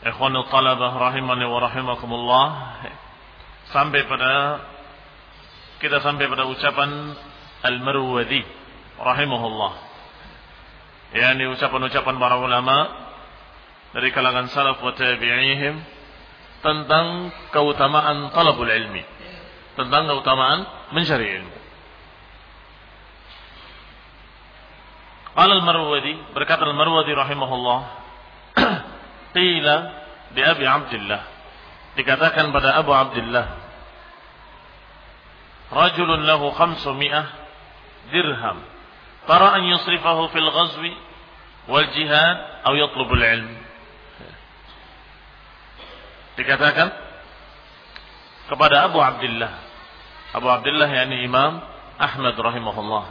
Ikhwanul talabah rahimani wa rahimakumullah. Sampai pada Kita sampai pada ucapan Al-Marwadi Rahimahullah. Yani ucapan-ucapan para ulama Dari kalangan salaf wa tabi'ihim Tentang keutamaan talabul ilmi Tentang keutamaan mencari ilmu. Al-Marwadi Berkata Al-Marwadi rahimahullah Qila di Abi Abdullah. Dikatakan pada Abu Abdullah. Rajulun lahu khamsumi'ah dirham. Tara an yusrifahu fil ghazwi wal jihad atau yatlubul ilm. Dikatakan kepada Abu Abdullah. Abu Abdullah yakni Imam Ahmad rahimahullah.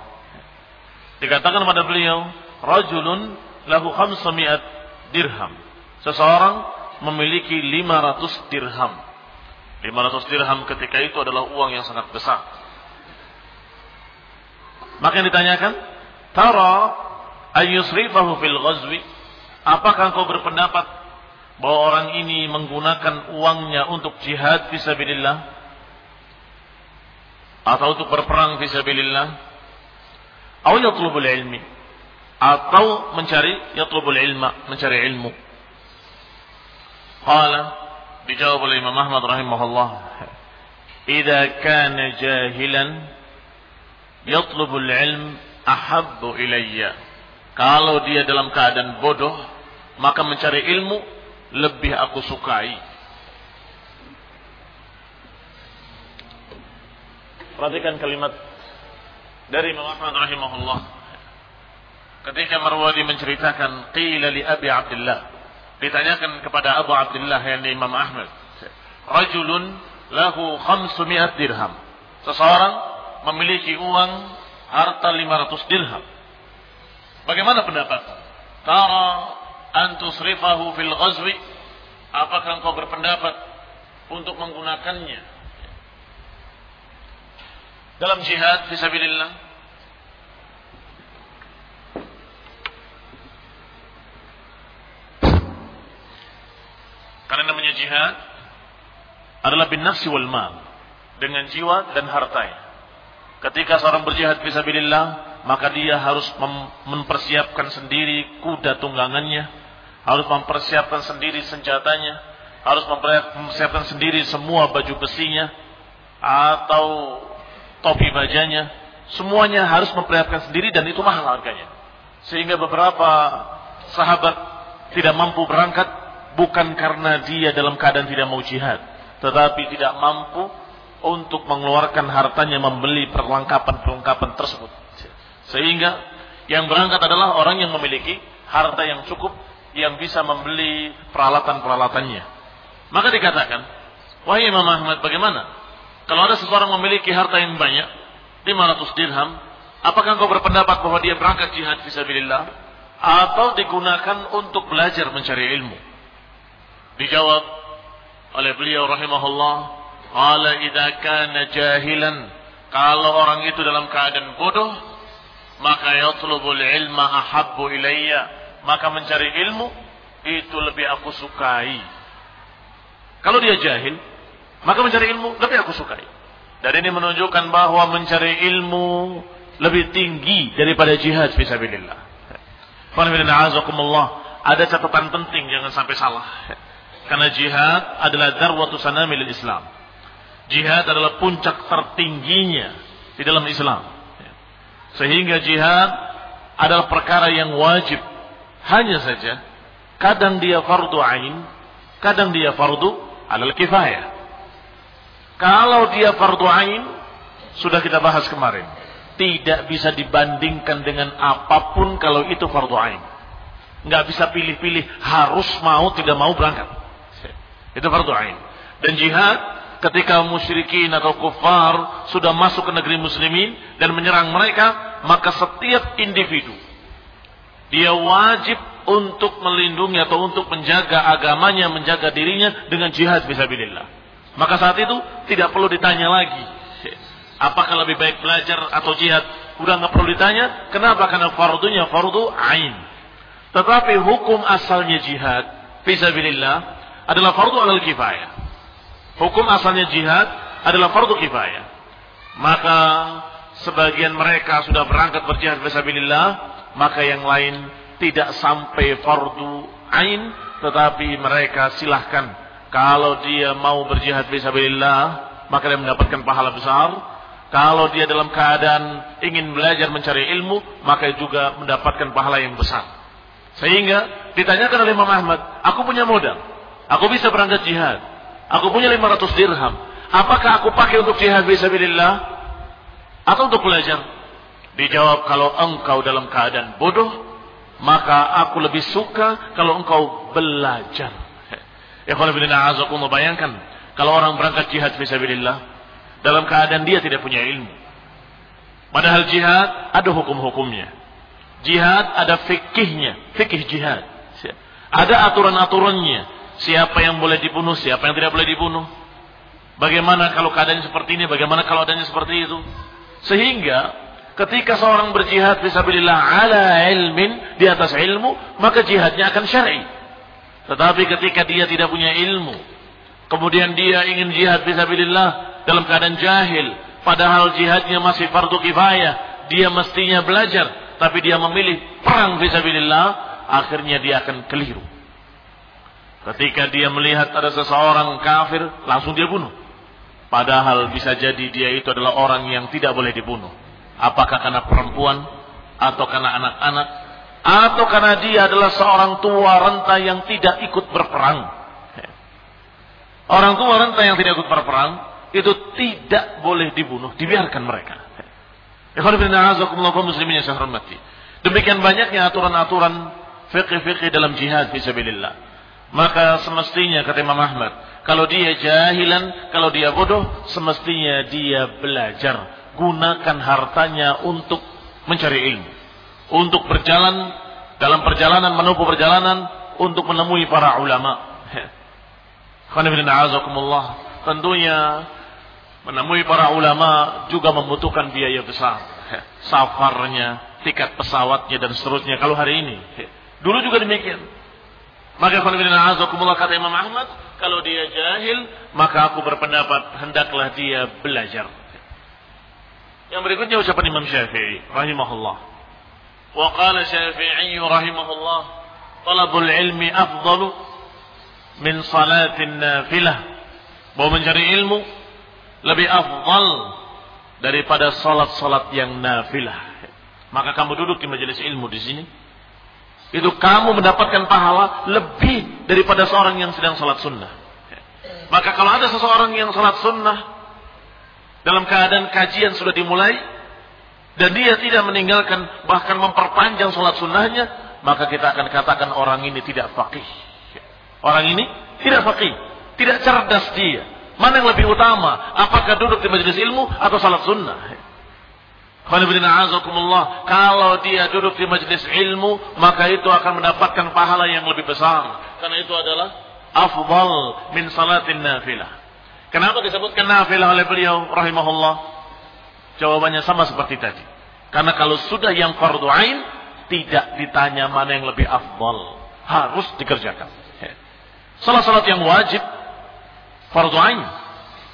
Dikatakan pada beliau, rajulun lahu khamsumi'at dirham Seseorang memiliki 500 dirham. 500 dirham ketika itu adalah uang yang sangat besar. Maka yang ditanyakan, Tara ayyusrifahu fil ghazwi. Apakah engkau berpendapat bahwa orang ini menggunakan uangnya untuk jihad fisabilillah? Atau untuk berperang fisabilillah? Atau yatlubul ilmi? Atau mencari yatlubul ilma, mencari ilmu? Qala dijawab oleh Imam Ahmad rahimahullah Idza kana jahilan yatlubul ilm ahabbu ilayya. Kalau dia dalam keadaan bodoh maka mencari ilmu lebih aku sukai. Perhatikan kalimat dari Imam Ahmad rahimahullah. Ketika Marwadi menceritakan qila li Abi Abdullah ditanyakan kepada Abu Abdullah yang Imam Ahmad. Rajulun lahu khamsumi'at dirham. Seseorang memiliki uang harta 500 dirham. Bagaimana pendapat? Tara an tusrifahu fil ghazwi? Apakah engkau berpendapat untuk menggunakannya dalam jihad fisabilillah? Karena namanya jihad adalah bin nafsi wal mal. Dengan jiwa dan hartanya. Ketika seorang berjihad fisabilillah, maka dia harus mempersiapkan sendiri kuda tunggangannya, harus mempersiapkan sendiri senjatanya, harus mempersiapkan sendiri semua baju besinya atau topi bajanya, semuanya harus mempersiapkan sendiri dan itu mahal harganya. Sehingga beberapa sahabat tidak mampu berangkat bukan karena dia dalam keadaan tidak mau jihad, tetapi tidak mampu untuk mengeluarkan hartanya membeli perlengkapan-perlengkapan tersebut. Sehingga Yang berangkat adalah orang yang memiliki harta yang cukup yang bisa membeli peralatan-peralatannya. Maka dikatakan, wahai Imam Ahmad bagaimana? Kalau ada seseorang memiliki harta yang banyak, 500 dirham, apakah engkau berpendapat bahwa dia berangkat jihad fisabilillah atau digunakan untuk belajar mencari ilmu? Dijawab oleh beliau rahimahullah, "Qala idza kana jahilan" Kalau orang itu dalam keadaan bodoh, maka yatlubul ilma ahabbu ilayya. Maka mencari ilmu itu lebih aku sukai. Kalau dia jahil maka mencari ilmu lebih aku sukai. Dan ini menunjukkan bahwa mencari ilmu lebih tinggi daripada jihad fisabilillah ada catatan penting jangan sampai salah karena jihad adalah darwatu sanamil Islam jihad adalah puncak tertingginya di dalam Islam sehingga jihad adalah perkara yang wajib. Hanya saja kadang dia fardu ain, kadang dia fardu alal kifayah. Kalau dia fardu ain sudah kita bahas kemarin, tidak bisa dibandingkan dengan apa pun kalau itu fardu ain. Nggak bisa pilih-pilih harus mau tidak mau berangkat. Itu fardu ain. Dan jihad ketika musyrikin atau kufar sudah masuk ke negeri muslimin dan menyerang mereka, maka setiap individu dia wajib untuk melindungi atau untuk menjaga agamanya, menjaga dirinya dengan jihad fisabilillah. Maka saat itu tidak perlu ditanya lagi. Apakah lebih baik belajar atau jihad? Udah nggak perlu ditanya. Kenapa? Karena fardunya fardu ain. Tetapi hukum asalnya jihad fisabilillah adalah fardu alal kifayah. Hukum asalnya jihad adalah fardu kifayah. Maka sebagian mereka sudah berangkat berjihad fisabilillah, maka yang lain tidak sampai fardu ain, tetapi mereka silahkan kalau dia mau berjihad fisabilillah, maka dia mendapatkan pahala besar. Kalau dia dalam keadaan ingin belajar mencari ilmu, maka juga mendapatkan pahala yang besar. Sehingga ditanyakan oleh Imam Ahmad, aku punya modal, aku bisa berangkat jihad, Aku punya 500 dirham. Apakah aku pakai untuk jihad fisabilillah atau untuk belajar? Dijawab kalau engkau dalam keadaan bodoh, maka aku lebih suka kalau engkau belajar. Ya kalau bayangkan kalau orang berangkat jihad fisabilillah dalam keadaan dia tidak punya ilmu. Padahal jihad ada hukum-hukumnya. Jihad ada fikihnya, fikih jihad. Ada aturan-aturannya. Siapa yang boleh dibunuh, siapa yang tidak boleh dibunuh. Bagaimana kalau keadaan seperti ini, bagaimana kalau adanya seperti itu. Sehingga ketika seorang berjihad fisabilillah ala ilmin di atas ilmu, maka jihadnya akan syar'i. Tetapi ketika dia tidak punya ilmu, kemudian dia ingin jihad fisabilillah dalam keadaan jahil, padahal jihadnya masih fardu kifayah, dia mestinya belajar, tapi dia memilih perang fisabilillah, akhirnya dia akan keliru. Ketika dia melihat ada seseorang kafir, langsung dia bunuh. Padahal bisa jadi dia itu adalah orang yang tidak boleh dibunuh. Apakah karena perempuan atau karena anak-anak atau karena dia adalah seorang tua renta yang tidak ikut berperang. Orang tua renta yang tidak ikut berperang itu tidak boleh dibunuh, dibiarkan mereka. Demikian banyaknya aturan-aturan fikih-fikih dalam jihad fisabilillah. Maka semestinya kata Imam Ahmad, kalau dia jahilan, kalau dia bodoh, semestinya dia belajar. Gunakan hartanya untuk mencari ilmu. Untuk berjalan dalam perjalanan, menempuh perjalanan untuk menemui para ulama. Tentunya menemui para ulama juga membutuhkan biaya besar. Safarnya, tiket pesawatnya dan seterusnya. Kalau hari ini, dulu juga demikian. Maka kata Imam Ahmad, kalau dia jahil, maka aku berpendapat hendaklah dia belajar. Yang berikutnya ucapan Imam Syafi'i rahimahullah. Wa qala Syafi'i rahimahullah, talabul ilmi afdalu min salatin nafilah. Bahwa mencari ilmu lebih afdal daripada salat-salat yang nafilah. Maka kamu duduk di majelis ilmu di sini, itu kamu mendapatkan pahala lebih daripada seorang yang sedang sholat sunnah. Maka kalau ada seseorang yang sholat sunnah dalam keadaan kajian sudah dimulai dan dia tidak meninggalkan bahkan memperpanjang sholat sunnahnya, maka kita akan katakan orang ini tidak fakih. Orang ini tidak fakih, tidak cerdas dia. Mana yang lebih utama? Apakah duduk di majelis ilmu atau salat sunnah? Kalau dia duduk di majelis ilmu, maka itu akan mendapatkan pahala yang lebih besar. Karena itu adalah afdal min salatin nafilah. Kenapa disebutkan nafilah oleh beliau rahimahullah? Jawabannya sama seperti tadi. Karena kalau sudah yang fardu ain, tidak ditanya mana yang lebih afdal. Harus dikerjakan. Salah-salat yang wajib fardu ain.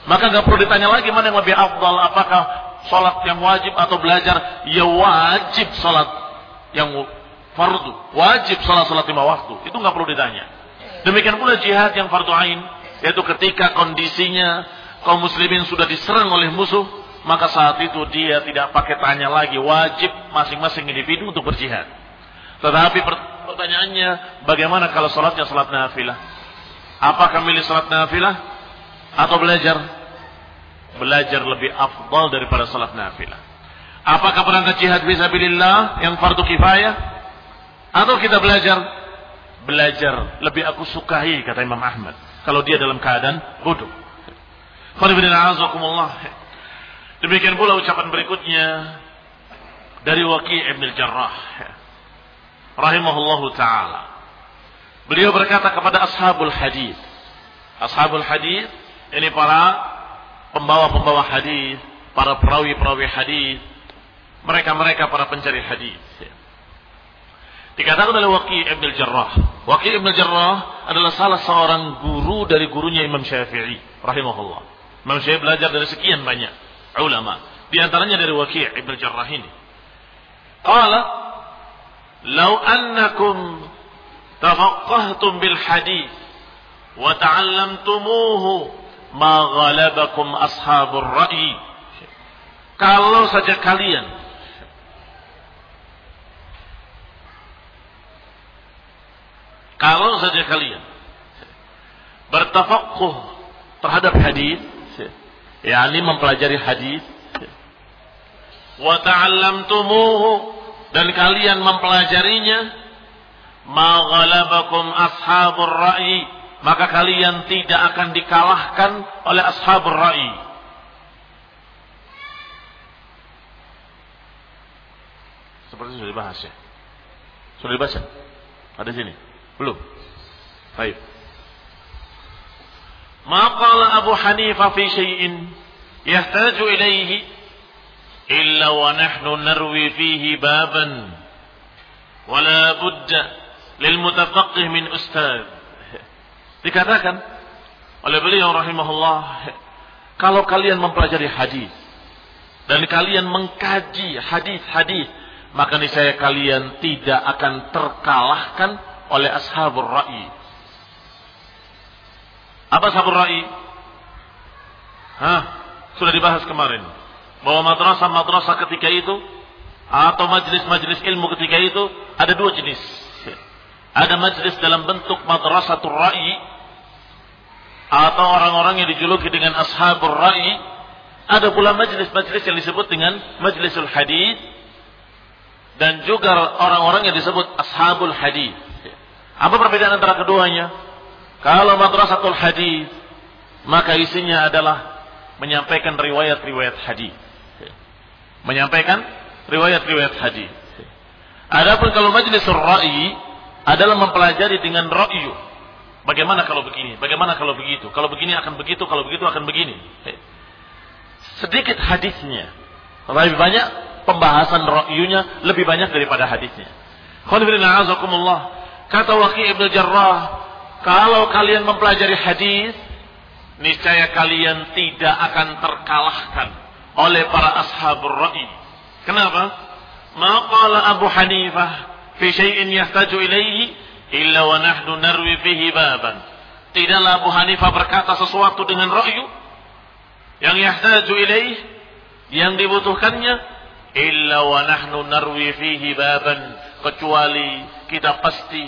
Maka nggak perlu ditanya lagi mana yang lebih afdal, apakah salat yang wajib atau belajar? Ya wajib salat yang fardu, wajib salat salat lima waktu. Itu nggak perlu ditanya. Demikian pula jihad yang fardu ain, yaitu ketika kondisinya kaum muslimin sudah diserang oleh musuh, maka saat itu dia tidak pakai tanya lagi, wajib masing-masing individu untuk berjihad. Tetapi pertanyaannya, bagaimana kalau salatnya salat nafilah? Apakah milih salat nafilah atau belajar? Belajar lebih afdal daripada salat nafilah. Apakah berangkat jihad fisabilillah yang fardu kifayah? Atau kita belajar? Belajar lebih aku sukai kata Imam Ahmad. Kalau dia dalam keadaan bodoh. Demikian pula ucapan berikutnya dari Waqi' Ibn Jarrah rahimahullahu taala. Beliau berkata kepada ashabul hadis. Ashabul hadis ini para pembawa-pembawa hadis, para perawi-perawi hadis, mereka-mereka para pencari hadis. Dikatakan oleh Waqi Ibn Jarrah. Waqi Ibn Jarrah adalah salah seorang guru dari gurunya Imam Syafi'i rahimahullah. Imam Syafi'i belajar dari sekian banyak ulama. Di antaranya dari Waqi Ibn Jarrah ini. Qala, "Lau annakum tafaqqahtum bil hadis wa ta'allamtumuhu ma ghalabakum ashabur ra'i. Kalau saja kalian kalau saja kalian bertafakuh terhadap hadis, yakni mempelajari hadis, wa ta'allamtumuhu dan kalian mempelajarinya, ma ghalabakum ashabur ra'i maka kalian tidak akan dikalahkan oleh ashabur ra'i. Seperti sudah dibahas ya. Sudah dibaca? Ada sini? Belum? Baik. Maqala Abu Hanifah fi syai'in yahtaju ilaihi illa wa nahnu narwi fihi baban wala budda lil mutafaqqih min ustadz Dikatakan oleh beliau rahimahullah, kalau kalian mempelajari hadis dan kalian mengkaji hadis-hadis, maka niscaya kalian tidak akan terkalahkan oleh ashabur ra'i. Apa ashabur ra'i? Hah? Sudah dibahas kemarin. Bahwa madrasah-madrasah ketika itu atau majelis-majelis ilmu ketika itu ada dua jenis. Ada majelis dalam bentuk madrasatul ra'i atau orang-orang yang dijuluki dengan ashabur ra'i. Ada pula majlis-majlis yang disebut dengan majlisul hadis dan juga orang-orang yang disebut ashabul hadis apa perbedaan antara keduanya? Kalau madrasatul hadis maka isinya adalah menyampaikan riwayat-riwayat hadis menyampaikan riwayat-riwayat hadis adapun kalau majlisul ra'i adalah mempelajari dengan ra'yu Bagaimana kalau begini? Bagaimana kalau begitu? Kalau begini akan begitu, kalau begitu akan begini. Sedikit hadisnya. Lebih banyak pembahasan ra'yunya lebih banyak daripada hadisnya. Kata Waqi Ibn Jarrah, kalau kalian mempelajari hadis, niscaya kalian tidak akan terkalahkan oleh para ashabur ra'i. Kenapa? Maqala Abu Hanifah fi syai'in yahtaju ilaihi illa wa nahnu narwi fihi baban. Tidaklah Abu Hanifah berkata sesuatu dengan ra'yu yang yahtaju ilaih yang dibutuhkannya illa wa nahnu narwi fihi baban kecuali kita pasti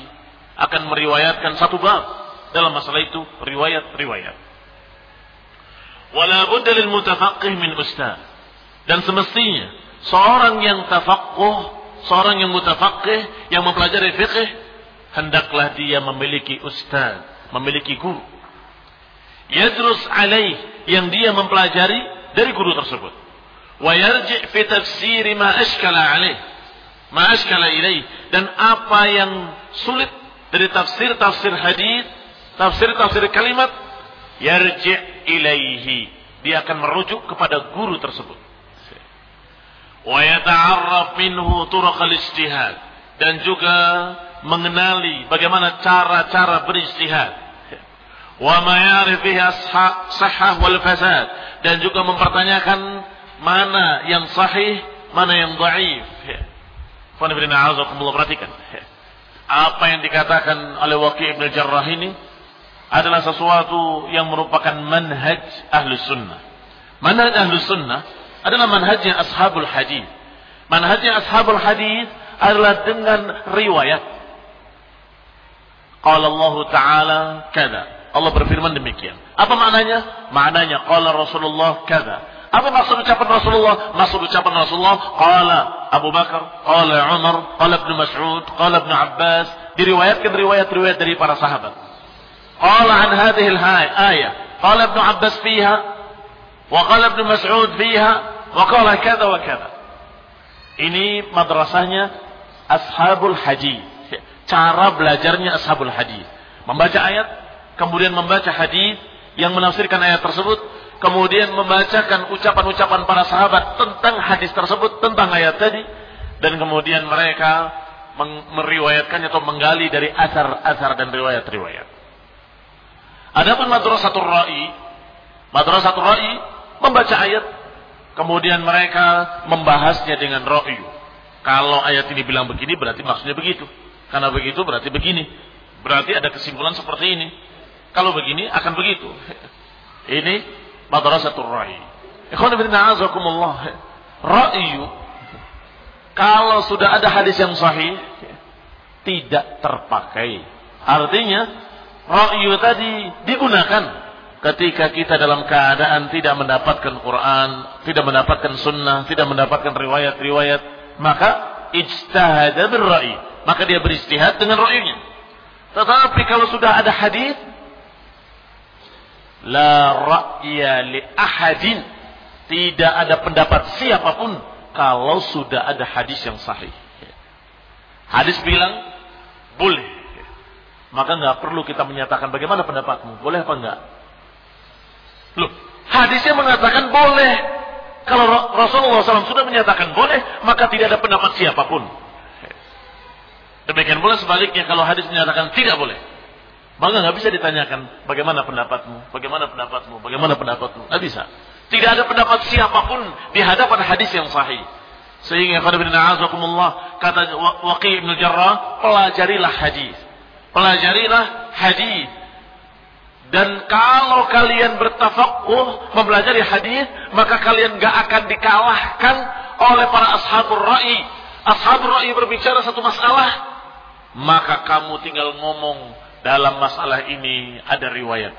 akan meriwayatkan satu bab dalam masalah itu riwayat-riwayat. Wala budda lil mutafaqqih min ustaz. Dan semestinya Seorang yang tafaqquh, seorang yang mutafaqih, yang mempelajari fikih, hendaklah dia memiliki ustaz, memiliki guru. Yadrus alaih, yang dia mempelajari dari guru tersebut. Wa yarji' fi tafsiri ma ashkala alaih. Ma ashkala ilaih. Dan apa yang sulit dari tafsir-tafsir hadis, tafsir-tafsir kalimat, yarji' ilaihi. Dia akan merujuk kepada guru tersebut wa yata'arraf minhu turuqal ijtihad dan juga mengenali bagaimana cara-cara beristihad wa ma ya'rif fiha sahah wal fasad. Dan juga mempertanyakan mana yang sahih mana yang dhaif perhatikan. Apa yang dikatakan oleh Waqi' Ibn Jarrah ini adalah sesuatu yang merupakan manhaj ahlus sunnah. Manhaj ahlus sunnah adalah manhajnya ashabul hadis. Manhajnya ashabul hadis adalah dengan riwayat. Qala Allah Ta'ala kada. Allah berfirman demikian. Apa maknanya? Maknanya qala Rasulullah kada. Apa maksud ucapan Rasulullah? Maksud ucapan Rasulullah qala Abu Bakar, qala Umar, qala Ibnu Mas'ud, qala Ibnu Abbas, diriwayatkan riwayat-riwayat dari para sahabat. Qala an hadhihi al-ayah, qala Ibnu Abbas fiha wa qala Ibnu Mas'ud fiha Waqala kada wa kada. Ini madrasahnya Ashabul Hadis. Cara belajarnya Ashabul Hadis. Membaca ayat, kemudian membaca hadis yang menafsirkan ayat tersebut, kemudian membacakan ucapan-ucapan para sahabat tentang hadis tersebut, tentang ayat tadi, dan kemudian mereka meriwayatkannya atau menggali dari asar-asar dan riwayat-riwayat. Adapun madrasatul ra'i, madrasatul ra'i membaca ayat Kemudian mereka membahasnya dengan ro'yu. Kalau ayat ini bilang begini berarti maksudnya begitu. Karena begitu berarti begini. Berarti ada kesimpulan seperti ini. Kalau begini akan begitu. Ini madrasatul ra'i. Ikhwan ibn a'azakumullah. Ra'yu. Kalau sudah ada hadis yang sahih. Tidak terpakai. Artinya. Ra'yu tadi digunakan ketika kita dalam keadaan tidak mendapatkan Quran, tidak mendapatkan sunnah, tidak mendapatkan riwayat-riwayat, maka ijtahada birra'i. Maka dia beristihad dengan ra'yunya. Tetapi kalau sudah ada hadis la ra'ya li ahadin, tidak ada pendapat siapa pun kalau sudah ada hadis yang sahih. Hadis bilang boleh. Maka nggak perlu kita menyatakan bagaimana pendapatmu, boleh apa enggak? Loh, hadisnya mengatakan boleh. Kalau Rasulullah SAW sudah menyatakan boleh, maka tidak ada pendapat siapa pun. Demikian pula sebaliknya kalau hadis menyatakan tidak boleh. Maka nggak bisa ditanyakan bagaimana pendapatmu, bagaimana pendapatmu, bagaimana pendapatmu. Nggak bisa. Tidak ada pendapat siapa pun di hadapan hadis yang sahih. Sehingga pada bin Azakumullah kata Waqi ibn Jarrah, pelajarilah hadis. Pelajarilah hadis dan kalau kalian bertafakuh mempelajari hadis, maka kalian gak akan dikalahkan oleh para ashabur ra'i. Ashabur ra'i berbicara satu masalah, maka kamu tinggal ngomong dalam masalah ini ada riwayat.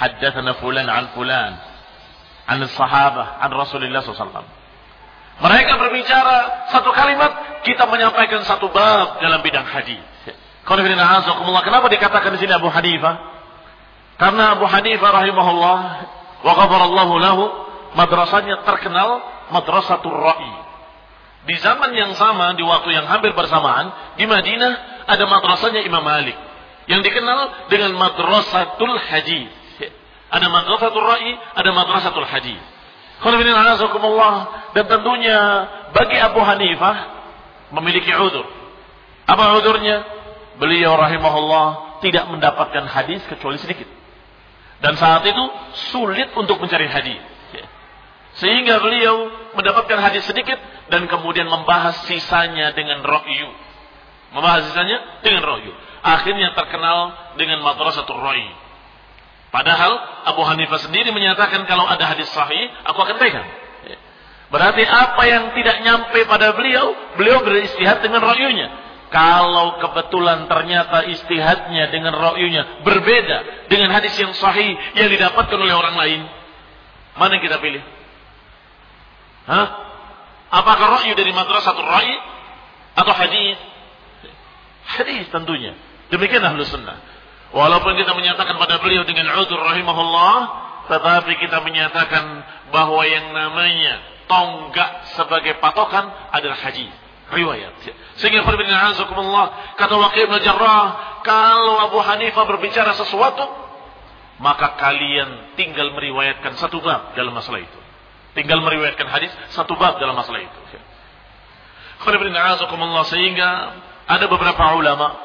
Haddatsana fulan an fulan an sahabah an Rasulullah SAW. Mereka berbicara satu kalimat, kita menyampaikan satu bab dalam bidang hadis. Kenapa dikatakan di sini Abu Hanifah? Karena Abu Hanifah rahimahullah wa ghafarallahu lahu madrasahnya terkenal madrasatul ra'i. Di zaman yang sama, di waktu yang hampir bersamaan, di Madinah ada madrasahnya Imam Malik yang dikenal dengan madrasatul hadis. Ada madrasatul ra'i, ada madrasatul hadis. Dan tentunya bagi Abu Hanifah memiliki udur. Apa udurnya? Beliau rahimahullah tidak mendapatkan hadis kecuali sedikit. Dan saat itu sulit untuk mencari hadis. Sehingga beliau mendapatkan hadis sedikit dan kemudian membahas sisanya dengan ro'yu. Membahas sisanya dengan ro'yu. Akhirnya terkenal dengan madrasatul ro'yu. Padahal Abu Hanifah sendiri menyatakan kalau ada hadis sahih, aku akan pegang. Berarti apa yang tidak nyampe pada beliau, beliau beristihad dengan ro'yunya. Kalau kebetulan ternyata istihadnya dengan ro'yunya berbeda dengan hadis yang sahih yang didapatkan oleh orang lain. Mana yang kita pilih? Hah? Apakah ra'yu dari madrasah ra'i atau hadis? Hadis tentunya. Demikian ahlu sunnah. Walaupun kita menyatakan pada beliau dengan udur rahimahullah, tetapi kita menyatakan bahwa yang namanya tonggak sebagai patokan adalah hadis riwayat. Sehingga Firman Azakumullah kata Waqi' bin Jarrah, kalau Abu Hanifah berbicara sesuatu, maka kalian tinggal meriwayatkan satu bab dalam masalah itu. Tinggal meriwayatkan hadis satu bab dalam masalah itu. sehingga ada beberapa ulama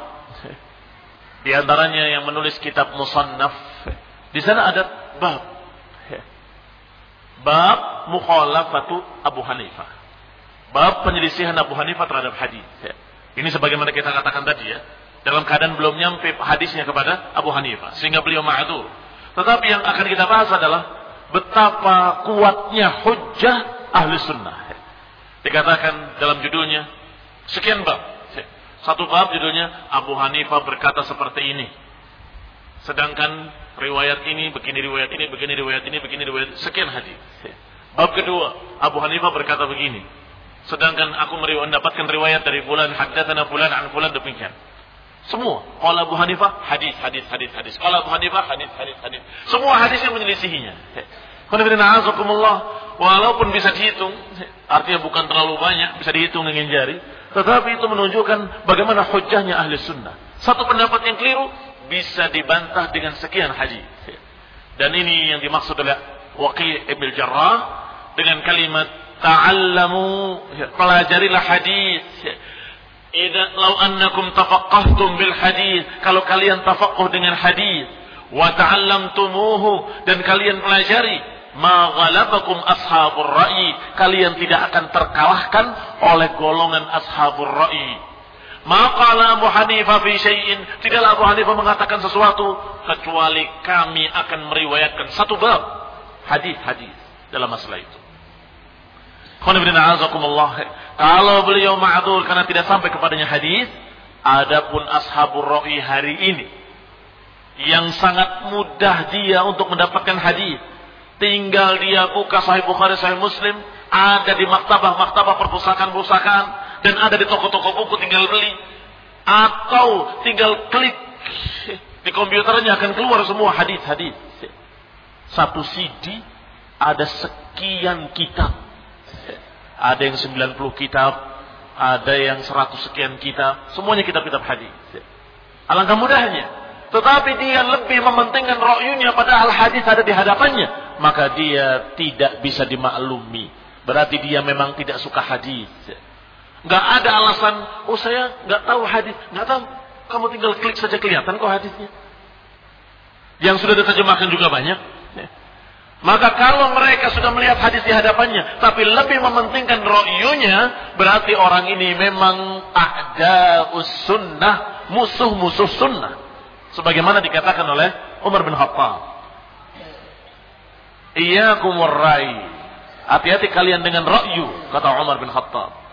di antaranya yang menulis kitab musannaf. Di sana ada bab. Bab mukhalafatu Abu Hanifah. Bab penyelisihan Abu Hanifah terhadap hadis. Ini sebagaimana kita katakan tadi ya. Dalam keadaan belum nyampe hadisnya kepada Abu Hanifah. Sehingga beliau ma'adur. Tetapi yang akan kita bahas adalah betapa kuatnya hujjah ahli sunnah. Dikatakan dalam judulnya, sekian bab. Satu bab judulnya Abu Hanifah berkata seperti ini. Sedangkan riwayat ini, begini riwayat ini, begini riwayat ini, begini riwayat, sekian hadis. Bab kedua, Abu Hanifah berkata begini. Sedangkan aku mendapatkan riwayat dari bulan haddatsana bulan an bulan demikian. Semua. Kalau Abu Hanifah hadis hadis hadis hadis. Kalau Abu Hanifah hadis hadis hadis. Semua hadisnya menyelisihinya. Walaupun bisa dihitung, artinya bukan terlalu banyak, bisa dihitung dengan jari. Tetapi itu menunjukkan bagaimana hujahnya ahli sunnah. Satu pendapat yang keliru bisa dibantah dengan sekian hadis. Dan ini yang dimaksud oleh Waqi' Ibn Jarrah dengan kalimat ta'allamu. Pelajarilah hadis. Idza law annakum tafaqqahtum bil hadis, kalau kalian tafaqquh dengan hadis, wa ta'allamtumuhu dan kalian pelajari, ma ghalabakum ashabur ra'i, kalian tidak akan terkalahkan oleh golongan ashabur ra'i. Ma qala Abu Hanifah fi syai'in, tidaklah Abu Hanifah mengatakan sesuatu kecuali kami akan meriwayatkan satu bab. Hadis-hadis dalam masalah itu. Kalau beliau ma'adur karena tidak sampai kepadanya hadis, adapun ashabur ra'i hari ini yang sangat mudah dia untuk mendapatkan hadis, tinggal dia buka Sahih Bukhari, Sahih Muslim, ada di maktabah-maktabah perpustakaan-perpustakaan dan ada di toko-toko buku tinggal beli atau tinggal klik di komputernya akan keluar semua hadis-hadis. Satu CD ada sekian kitab ada yang 90 kitab, ada yang 100 sekian kitab, semuanya kitab-kitab hadis. Alangkah mudahnya. Tetapi dia lebih mementingkan ro'yunya padahal hadis ada di hadapannya. Maka dia tidak bisa dimaklumi. Berarti dia memang tidak suka hadis. Gak ada alasan, oh saya gak tahu hadis. Gak tahu, kamu tinggal klik saja kelihatan kok hadisnya. Yang sudah diterjemahkan juga banyak. Maka kalau mereka sudah melihat hadis di hadapannya, tapi lebih mementingkan ro'yunya, berarti orang ini memang ada sunnah, musuh-musuh sunnah. Sebagaimana dikatakan oleh Umar bin Khattab. Iyakum warrai. Hati-hati kalian dengan ro'yu, kata Umar bin Khattab.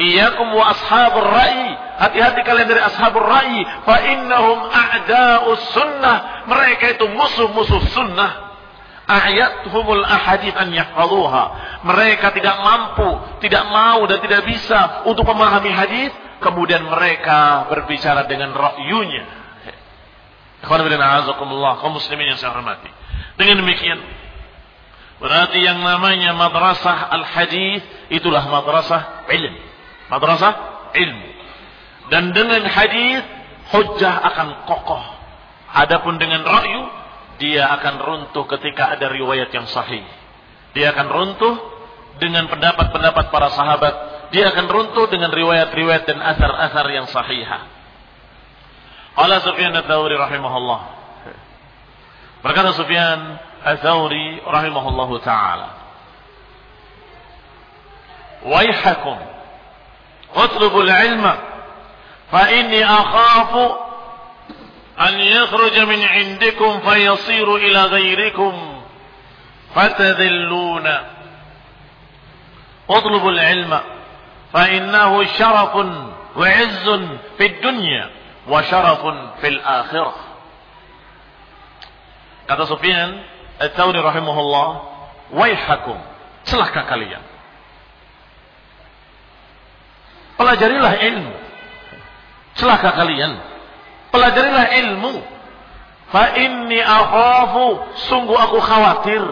Iyakum wa ashabur ra'i. Hati-hati kalian dari ashabur ra'i. Fa innahum a'da'us sunnah. Mereka itu musuh-musuh sunnah. Ayathumul ahadith an yahfaduha. Mereka tidak mampu, tidak mau dan tidak bisa untuk memahami hadis. Kemudian mereka berbicara dengan ra'yunya. kaum muslimin yang saya hormati. Dengan demikian, berarti yang namanya madrasah al-hadis itulah madrasah ilmu madrasah ilmu. Dan dengan hadis hujjah akan kokoh. Adapun dengan ra'yu dia akan runtuh ketika ada riwayat yang sahih. Dia akan runtuh dengan pendapat-pendapat para sahabat. Dia akan runtuh dengan riwayat-riwayat dan asar-asar yang sahihah. Allah Sufyan al-Thawri rahimahullah. Berkata Sufyan al-Thawri rahimahullahu ta'ala. Waihakum اطلبوا العلم فإني أخاف أن يخرج من عندكم فيصير إلى غيركم فتذلون. اطلبوا العلم فإنه شرف وعز في الدنيا وشرف في الآخرة. Kata Sufyan Al-Thawri rahimahullah waihakum celaka kalian. Pelajarilah ilmu. Celaka kalian. Pelajarilah ilmu. Fa inni akhafu, sungguh aku khawatir.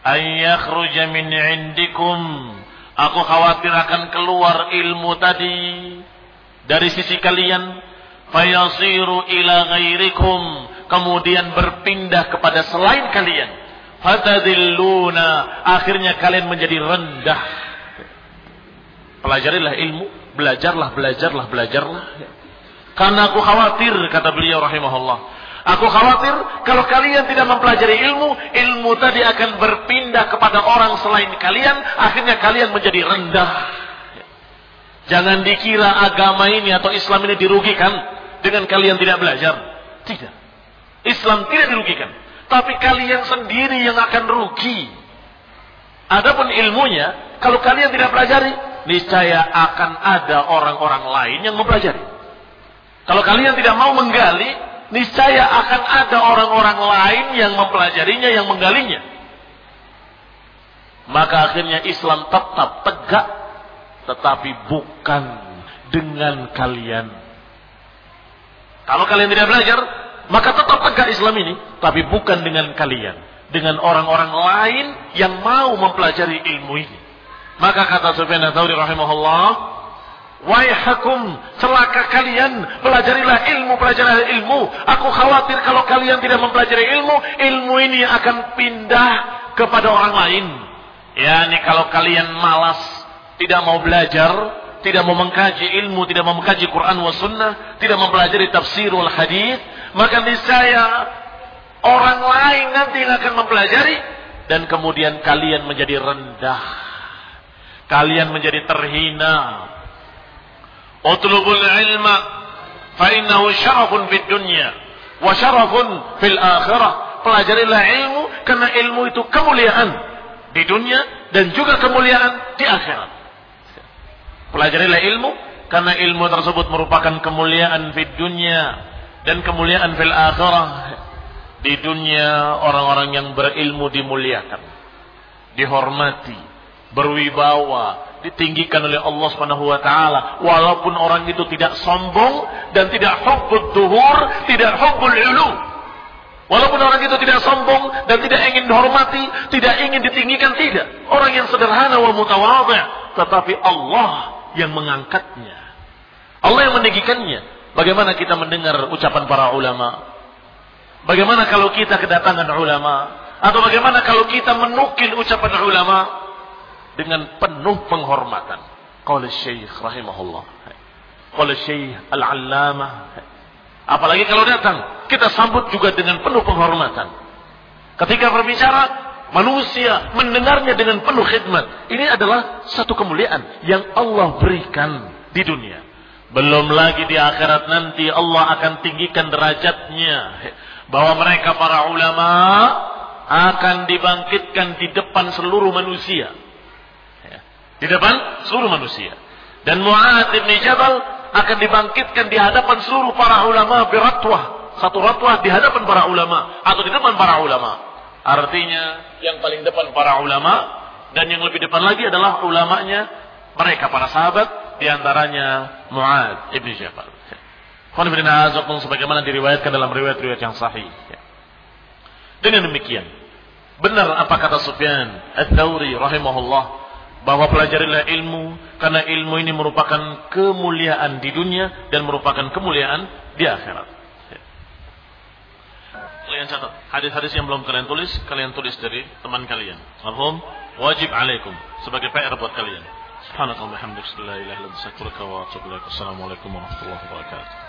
Ayyakhruja min indikum. Aku khawatir akan keluar ilmu tadi dari sisi kalian. Fayasiru ila ghairikum. Kemudian berpindah kepada selain kalian. Fatadilluna. Akhirnya kalian menjadi rendah. Pelajarilah ilmu. Belajarlah, belajarlah, belajarlah. Karena aku khawatir, kata beliau rahimahullah Aku khawatir kalau kalian tidak mempelajari ilmu, ilmu tadi akan berpindah kepada orang selain kalian, akhirnya kalian menjadi rendah. Jangan dikira agama ini atau Islam ini dirugikan dengan kalian tidak belajar. Tidak. Islam tidak dirugikan. Tapi kalian sendiri yang akan rugi. Adapun ilmunya, kalau kalian tidak pelajari, niscaya akan ada orang-orang lain yang mempelajari. Kalau kalian tidak mau menggali, niscaya akan ada orang-orang lain yang mempelajarinya, yang menggalinya. Maka akhirnya Islam tetap tegak, tetapi bukan dengan kalian. Kalau kalian tidak belajar, maka tetap tegak Islam ini, tapi bukan dengan kalian, dengan orang-orang lain yang mau mempelajari ilmu ini. Maka kata Sufyan Tsauri rahimahullah, Waihakum, celaka kalian, pelajarilah ilmu, pelajarilah ilmu. Aku khawatir kalau kalian tidak mempelajari ilmu, ilmu ini akan pindah kepada orang lain. Ya, ini kalau kalian malas, tidak mau belajar, tidak mau mengkaji ilmu, tidak mau mengkaji Quran wa sunnah, tidak mempelajari tafsir wal hadis, maka niscaya orang lain nanti akan mempelajari dan kemudian kalian menjadi rendah. Kalian menjadi terhina, Utlubul ilma fa innahu syarafun fid dunya wa syarafun fil akhirah. Pelajarilah ilmu karena ilmu itu kemuliaan di dunia dan juga kemuliaan di akhirat. Pelajarilah ilmu karena ilmu tersebut merupakan kemuliaan di dunia dan kemuliaan fil akhirah. Di dunia orang-orang yang berilmu dimuliakan, dihormati, berwibawa, ditinggikan oleh Allah Subhanahu wa taala walaupun orang itu tidak sombong dan tidak hubbud duhur, tidak hubbul ulu. Walaupun orang itu tidak sombong dan tidak ingin dihormati, tidak ingin ditinggikan tidak. Orang yang sederhana wa mutawadhi', tetapi Allah yang mengangkatnya. Allah yang meninggikannya. Bagaimana kita mendengar ucapan para ulama? Bagaimana kalau kita kedatangan ulama? Atau bagaimana kalau kita menukil ucapan ulama? Dengan penuh penghormatan. Qala Syekh rahimahullah. Qala Syekh Al-Allamah. Apalagi kalau datang, kita sambut juga dengan penuh penghormatan. Ketika berbicara, manusia mendengarnya dengan penuh khidmat. Ini adalah satu kemuliaan yang Allah berikan di dunia. Belum lagi di akhirat nanti Allah akan tinggikan derajatnya. Bahwa mereka para ulama akan dibangkitkan di depan seluruh manusia di depan seluruh manusia. Dan Mu'ad bin Jabal akan dibangkitkan di hadapan seluruh para ulama beratwah. Satu ratwah di hadapan para ulama atau di depan para ulama. Artinya yang paling depan para ulama dan yang lebih depan lagi adalah ulamanya mereka para sahabat di antaranya Mu'ad bin Jabal. Qul sebagaimana diriwayatkan dalam riwayat-riwayat yang sahih. Dengan demikian, benar apa kata Sufyan Ats-Tsauri rahimahullah bahwa pelajarilah ilmu karena ilmu ini merupakan kemuliaan di dunia dan merupakan kemuliaan di akhirat. Kalian catat hadis-hadis yang belum kalian tulis, kalian tulis dari teman kalian. Mahfum? Wajib alaikum sebagai PR buat kalian. La ilaha wa atubu. Assalamualaikum warahmatullahi wabarakatuh.